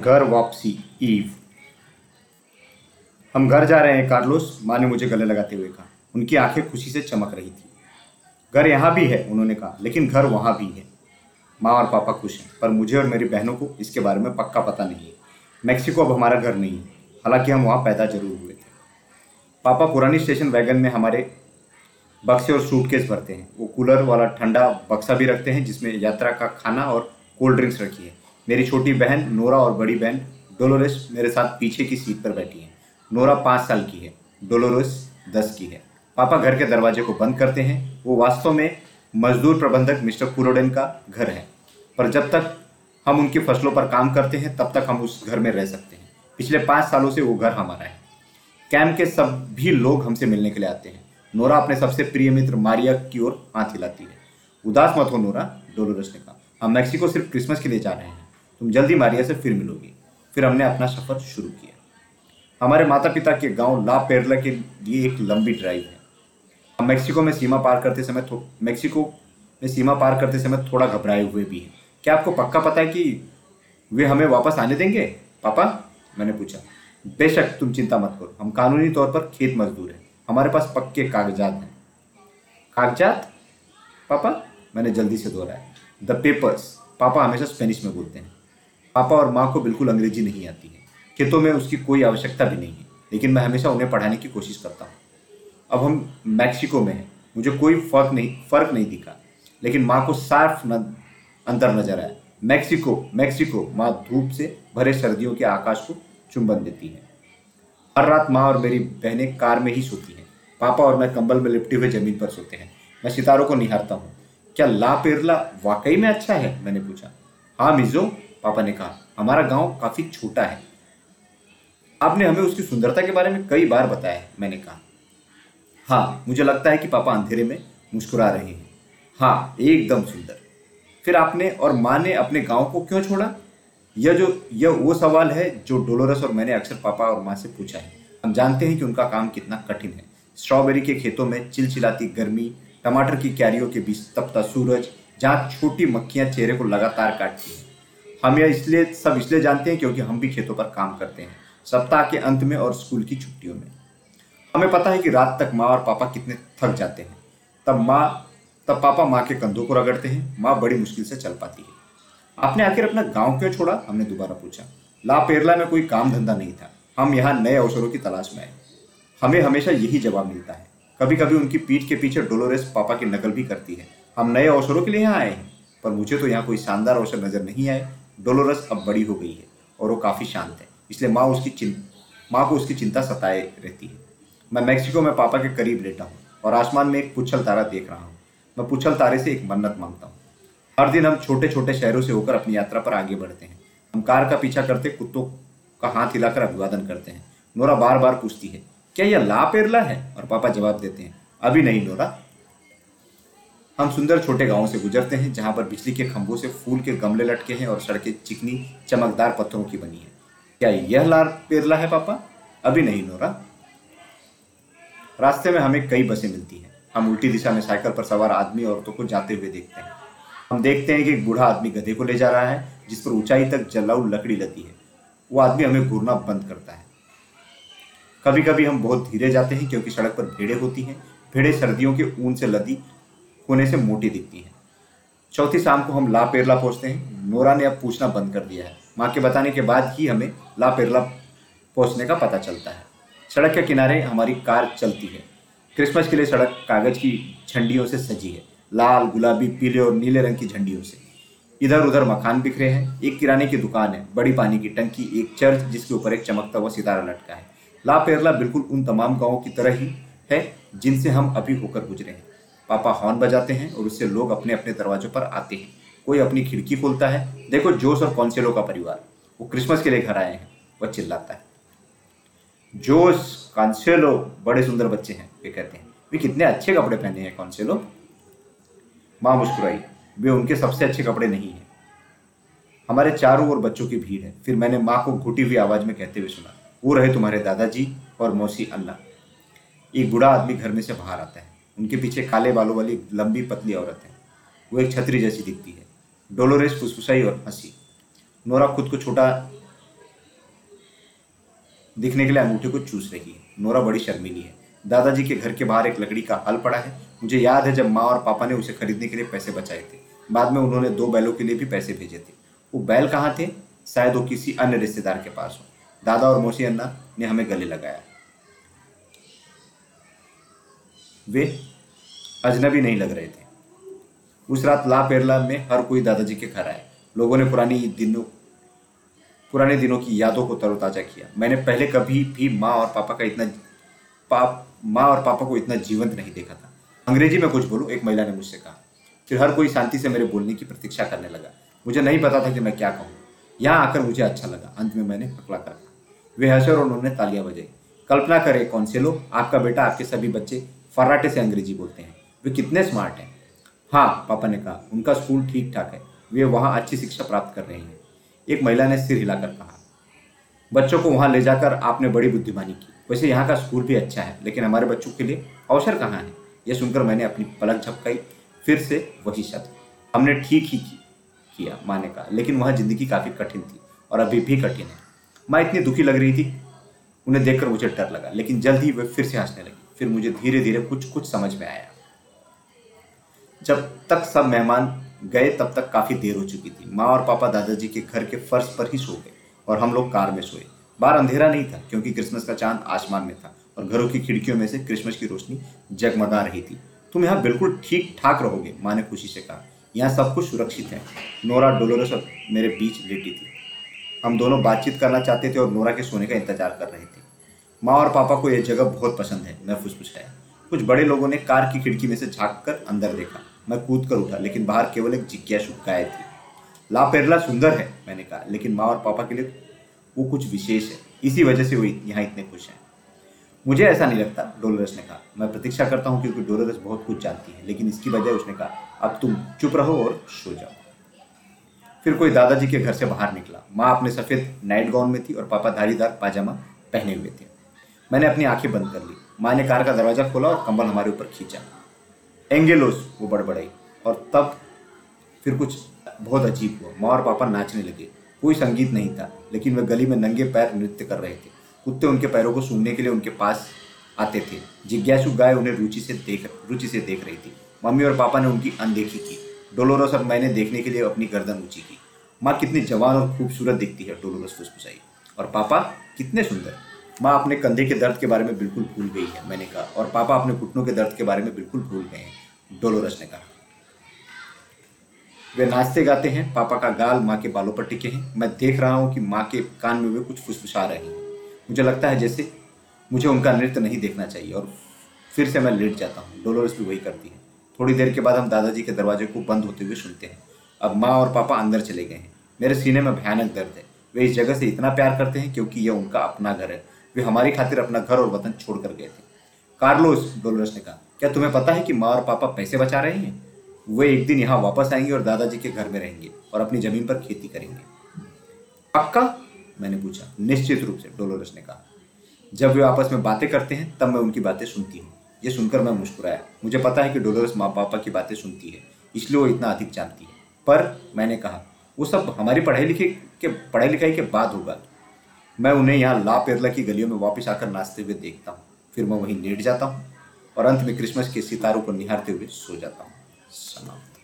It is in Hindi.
घर वापसी ईव हम घर जा रहे हैं, कार्लोस। माँ ने मुझे गले लगाते हुए कहा। उनकी आँखें खुशी से चमक रही थी। घर यहाँ भी है, उन्होंने कहा, लेकिन घर वहाँ भी है। माँ और पापा खुश हैं, पर मुझे और मेरी बहनों को इसके बारे में पक्का पता नहीं है। मैक्सिको अब हमारा घर नहीं है। हालाँकि हम वहाँ पैदा ज़रूर हुए थे। पापा पुरानी स्टेशन वैगन में हमारे बक्से और सूटकेस भरते हैं। वो कूलर वाला ठंडा बक्सा भी रखते हैं, जिसमें यात्रा का खाना और कोल्ड ड्रिंक्स रखी है। मेरी छोटी बहन नोरा और बड़ी बहन डोलोरेस मेरे साथ पीछे की सीट पर बैठी है। नोरा पाँच साल की है, डोलोरेस दस की है। पापा घर के दरवाजे को बंद करते हैं। वो वास्तव में मजदूर प्रबंधक मिस्टर कुरोडेन का घर है। पर जब तक हम उनकी फ़सलों पर काम करते हैं, तब तक हम उस घर में रह सकते हैं। पिछले पाँच सालों से वो घर हमारा है। कैम्प के सभी लोग हमसे मिलने के लिए आते हैं। नोरा अपने सबसे प्रिय मित्र मारिया की ओर हाथ हिलाती है। उदास मत हो नोरा, डोलोरस ने कहा। हम मैक्सिको सिर्फ़ क्रिसमस के लिए जा रहे हैं। तुम जल्दी मारिया से फिर मिलोगी। फिर हमने अपना सफ़र शुरू किया। हमारे माता पिता के गाँव ला पेरला के लिए एक लंबी ड्राइव है। हम मैक्सिको में सीमा पार करते समय मैक्सिको में सीमा पार करते समय थोड़ा घबराए हुए भी हैं। क्या आपको पक्का पता है कि वे हमें वापस आने देंगे? पापा, मैंने पूछा। बेशक, तुम चिंता मत करो। हम कानूनी तौर पर खेत मजदूर हैं। हमारे पास पक्के कागजात हैं। कागजात? पापा, मैंने जल्दी से दोहराया। द पेपर्स पापा हमेशा स्पेनिश में बोलते हैं। पापा और माँ को बिल्कुल अंग्रेज़ी नहीं आती है। खेतों में उसकी कोई आवश्यकता भी नहीं है लेकिन मैं हमेशा उन्हें पढ़ाने की कोशिश करता हूँ। अब हम मैक्सिको में हैं। मुझे कोई फ़र्क नहीं फ़र्क नहीं दिखा लेकिन माँ को साफ़ न, अंतर नज़र आया। मैक्सिको मैक्सिको माँ धूप से भरे सर्दियों के आकाश को चुंबन देती है। हर रात माँ और मेरी बहनें कार में ही सोती हैं। पापा और मैं कंबल में लिपटे हुए ज़मीन पर सोते हैं। मैं सितारों को निहारता हूँ। क्या ला पेरला वाकई में अच्छा है? मैंने पूछा। हाँ मिजो पापा ने कहा, हमारा गाँव काफ़ी छोटा है। आपने हमें उसकी सुंदरता के बारे में कई बार बताया मैंने कहा। हाँ मुझे लगता है कि पापा अंधेरे में मुस्कुरा रहे हैं। हाँ एकदम सुंदर। फिर आपने और माँ ने अपने गाँव को क्यों छोड़ा? यह जो, यह वो सवाल है जो डोलोरस और मैंने अक्सर पापा और माँ से पूछा है। हम जानते हैं कि उनका काम कितना कठिन है। स्ट्रॉबेरी के खेतों में चिलचिलाती गर्मी, टमाटर की क्यारियों के बीच तपता सूरज, जहाँ छोटी मक्खियाँ चेहरे को लगातार काटती हैं। हम यह इसलिए, सब इसलिए जानते हैं क्योंकि हम भी खेतों पर काम करते हैं, सप्ताह के अंत में और स्कूल की छुट्टियों में। हमें पता है कि रात तक माँ और पापा कितने थक जाते हैं। तब माँ, तब पापा माँ के कंधों को रगड़ते हैं। माँ बड़ी मुश्किल से चल पाती है। आपने आखिर अपना गाँव क्यों छोड़ा? हमने दोबारा पूछा। ला पेरला में कोई काम धंधा नहीं था। हम यहाँ नए अवसरों की तलाश में आए। हमें हमेशा यही जवाब मिलता है। कभी कभी उनकी पीठ के पीछे डोलोरेस पापा की नकल भी करती है। हम नए अवसरों के लिए यहाँ आए हैं, पर मुझे तो यहाँ कोई शानदार अवसर नज़र नहीं आए। डोलोरस अब बड़ी हो गई है और वो काफ़ी शांत है। इसलिए माँ उसकी चिं, माँ को उसकी चिंता सताए रहती है। मैं मैक्सिको में पापा के करीब लेटा हूँ और आसमान में एक पुच्छल तारा देख रहा हूँ। मैं पुच्छल तारे से एक मन्नत माँगता हूँ। हर दिन हम छोटे छोटे शहरों से होकर अपनी यात्रा पर आगे बढ़ते हैं। हम कार का पीछा करते, कुत्तों का हाथ हिलाकर अभिवादन करते हैं। नोरा बार बार पूछती है, क्या यह ला पेरला है? और पापा जवाब देते हैं, अभी नहीं, नोरा। हम सुंदर छोटे गाँवों से गुजरते हैं, जहाँ पर बिजली के खंभों से फूल के गमले लटके हैं और सड़कें चिकनी, चमकदार पत्थरों की बनी है। क्या यह ला पेरला है, पापा? अभी नहीं, नोरा। रास्ते में हमें कई बसें मिलती हैं। हम उल्टी दिशा में साइकिल पर सवार आदमी औरतों को जाते हुए देखते हैं। हम देखते हैं कि एक बूढ़ा आदमी गधे को ले जा रहा है, जिस पर ऊंचाई तक जलाऊ लकड़ी लगी है। वो आदमी हमें घूरना बंद करता है। कभी कभी हम बहुत धीरे जाते हैं, क्योंकि सड़क पर भेड़े होती हैं। भेड़े सर्दियों के ऊन से लदी होने से मोटी दिखती हैं। चौथी शाम को हम ला पेरला पहुँचते हैं। नोरा ने अब पूछना बंद कर दिया है। माँ के बताने के बाद ही हमें ला पेरला पहुँचने का पता चलता है। सड़क के किनारे हमारी कार चलती है। क्रिसमस के लिए सड़क कागज़ की झंडियों से सजी है। लाल, गुलाबी, पीले और नीले रंग की झंडियों से। इधर उधर मकान बिखरे हैं। एक किराने की दुकान है। बड़ी पानी की टंकी, एक चर्च जिसके ऊपर एक चमकता हुआ सितारा लटका है। ला पेरला बिल्कुल उन तमाम गाँवों की तरह ही है जिनसे हम अभी होकर गुजरे हैं। पापा हॉर्न बजाते हैं और उससे लोग अपने अपने दरवाजों पर आते हैं। कोई अपनी खिड़की खोलता है। देखो जोश और कौनसेलो का परिवार। वो क्रिसमस के लिए घर आए हैं। वह चिल्लाता है। जोश कॉन्सेलो बड़े सुंदर बच्चे हैं, वे कहते हैं। वे कितने अच्छे कपड़े पहने हैं कॉन्सेलो माँ मुस्कुराई। वे उनके सबसे अच्छे कपड़े नहीं हैं। हमारे चारों ओर बच्चों की भीड़ है। फिर मैंने माँ को घुटी हुई आवाज़ में कहते हुए सुना। वो रहे तुम्हारे दादाजी और मौसी अल्लाह। एक बूढ़ा आदमी घर में से बाहर आता है। उनके पीछे काले बालों वाली लंबी पतली औरत है। वो एक छतरी जैसी दिखती है। डोलोरेस फुसफुसाई और हँसी। नोरा खुद को छोटा दिखने के लिए अंगूठे को चूस रही है। नोरा बड़ी शर्मीली है। दादाजी के घर के बाहर एक लकड़ी का हल पड़ा है। मुझे याद है जब माँ और पापा ने उसे खरीदने के लिए पैसे बचाए थे। बाद में उन्होंने दो बैलों के लिए भी पैसे भेजे थे। वो बैल कहाँ थे? शायद वो किसी अन्य रिश्तेदार के पास हो। दादा और मौसी अन्ना ने हमें गले लगाया। वे अजनबी नहीं लग रहे थे। उस रात ला पेरला में हर कोई दादाजी के घर आए। लोगों ने पुरानी दिनों, पुराने दिनों की यादों को तरोताजा किया। मैंने पहले कभी भी माँ और पापा का इतना, पाप, माँ और पापा को इतना जीवंत नहीं देखा था। अंग्रेज़ी में कुछ बोलूँ, एक महिला ने मुझसे कहा। फिर हर कोई शांति से मेरे बोलने की प्रतीक्षा करने लगा। मुझे नहीं पता था कि मैं क्या कहूँ। यहाँ आकर मुझे अच्छा लगा। अंत में मैंने पकड़ा कर। वे हंसे और उन्होंने तालियाँ बजाई। कल्पना करें कौन से लोग आपका बेटा, आपके सभी बच्चे फर्राटे से अंग्रेज़ी बोलते हैं। वे कितने स्मार्ट हैं। हाँ पापा ने कहा उनका स्कूल ठीक ठाक है। वे वहाँ अच्छी शिक्षा प्राप्त कर रहे हैं। एक महिला ने सिर हिलाकर कहा बच्चों को वहाँ ले जाकर आपने बड़ी बुद्धिमानी की। वैसे यहाँ का स्कूल भी अच्छा है लेकिन हमारे बच्चों के लिए अवसर कहाँ है? यह सुनकर मैंने अपनी पलक झपकाई फिर से वही शब्द हमने ठीक ही की, किया माँ ने कहा। लेकिन वह ज़िंदगी काफ़ी कठिन थी और अभी भी कठिन है। माँ इतनी दुखी लग रही थी उन्हें देखकर मुझे डर लगा लेकिन जल्द ही वे फिर से हंसने लगी। फिर मुझे धीरे धीरे कुछ कुछ समझ में आया। जब तक सब मेहमान गए, तब तक काफ़ी देर हो चुकी थी। माँ और पापा दादाजी के घर के फर्श पर ही सो गए और हम लोग कार में सोए। बाहर अंधेरा नहीं था, क्योंकि क्रिसमस का चाँद आसमान में था और घरों की खिड़कियों में से क्रिसमस की रोशनी जगमगा रही थी। तुम यहाँ बिल्कुल ठीक ठाक रहोगे, माँ ने खुशी से कहा। यहाँ सब कुछ सुरक्षित है। नोरा डोलोरस और मेरे बीच लेटी थी। हम दोनों बातचीत करना चाहते थे और नोरा के सोने का इंतज़ार कर रहे थे। माँ और पापा को यह जगह बहुत पसंद है, मैं फुसफुसाया कुछ बड़े लोगों ने कार की खिड़की में से झाँक कर अंदर देखा। मैं कूद कर उठा, लेकिन बाहर केवल एक जिज्ञासु गाय थी। ला पेरला सुंदर है, मैंने कहा, लेकिन माँ और पापा के लिए वो कुछ विशेष है। इसी वजह से वो यहाँ इतने खुश हैं। मुझे ऐसा नहीं लगता, डोलरस ने कहा। मैं प्रतीक्षा करता हूँ क्योंकि डोलरस बहुत कुछ जानती है, लेकिन इसकी बजाय उसने कहा, अब तुम चुप रहो और सो जाओ। फिर कोई दादाजी के घर से बाहर निकला। माँ अपने सफ़ेद नाइट गाउन में थी और पापा धारीदार पाजामा पहने हुए थे। मैंने अपनी आँखें बंद कर ली। माँ ने कार का दरवाज़ा खोला और कंबल हमारे ऊपर खींचा। एंगेलोस, वो बड़बड़ाई। और तब फिर कुछ बहुत अजीब हुआ। माँ और पापा नाचने लगे। कोई संगीत नहीं था, लेकिन वे गली में नंगे पैर नृत्य कर रहे थे। कुत्ते उनके पैरों को सूंघने के लिए उनके पास आते थे। जिज्ञासु गाय उन्हें रुचि से देख, रुचि से देख रही थी। मम्मी और पापा ने उनकी अनदेखी की। डोलोरस और मैंने देखने के लिए अपनी गर्दन ऊँची की। माँ कितनी जवान और खूबसूरत दिखती है, डोलोरस फुसफुसाई। और पापा, कितने सुंदर। माँ अपने कंधे के दर्द के बारे में बिल्कुल भूल गई है, मैंने कहा। और पापा अपने घुटनों के दर्द के बारे में बिल्कुल भूल गए हैं, डोलोरस ने कहा। वे नाचते गाते हैं, पापा का गाल माँ के बालों पर टिके हैं। मैं देख रहा हूँ कि माँ के कान में वे कुछ फुसफुसा रहे हैं। मुझे लगता है जैसे मुझे उनका नृत्य नहीं देखना चाहिए और फिर से मैं लेट जाता हूँ। डोलोरस भी वही करती है। थोड़ी देर के बाद हम दादाजी के दरवाजे को बंद होते हुए सुनते हैं। अब माँ और पापा अंदर चले गए हैं। मेरे सीने में भयानक दर्द है। वे इस जगह से इतना प्यार करते हैं क्योंकि यह उनका अपना घर है। वे हमारी खातिर अपना घर और वतन छोड़ कर गए थे। कार्लोस डोलोरस ने कहा, क्या तुम्हें पता है कि माँ और पापा पैसे बचा रहे हैं? वे एक दिन यहाँ वापस आएँगे और दादाजी के घर में रहेंगे और अपनी ज़मीन पर खेती करेंगे। पक्का? मैंने पूछा। निश्चित रूप से, डोलोरस ने कहा। जब वे आपस में बातें करते हैं, तब मैं उनकी बातें सुनती हूँ। ये सुनकर मैं मुस्कुराया। मुझे पता है कि डोलोरस माँ पापा की बातें सुनती है, इसलिए वो इतना अधिक जानती है। पर, मैंने कहा, वो सब हमारी पढ़ाई लिखाई के पढ़ाई लिखाई के बाद होगा। मैं उन्हें यहाँ ला पेरला की गलियों में वापस आकर नाचते हुए देखता हूँ। फिर मैं वहीं लेट जाता हूँ और अंत में क्रिसमस के सितारों को निहारते हुए सो जाता हूँ। समाप्त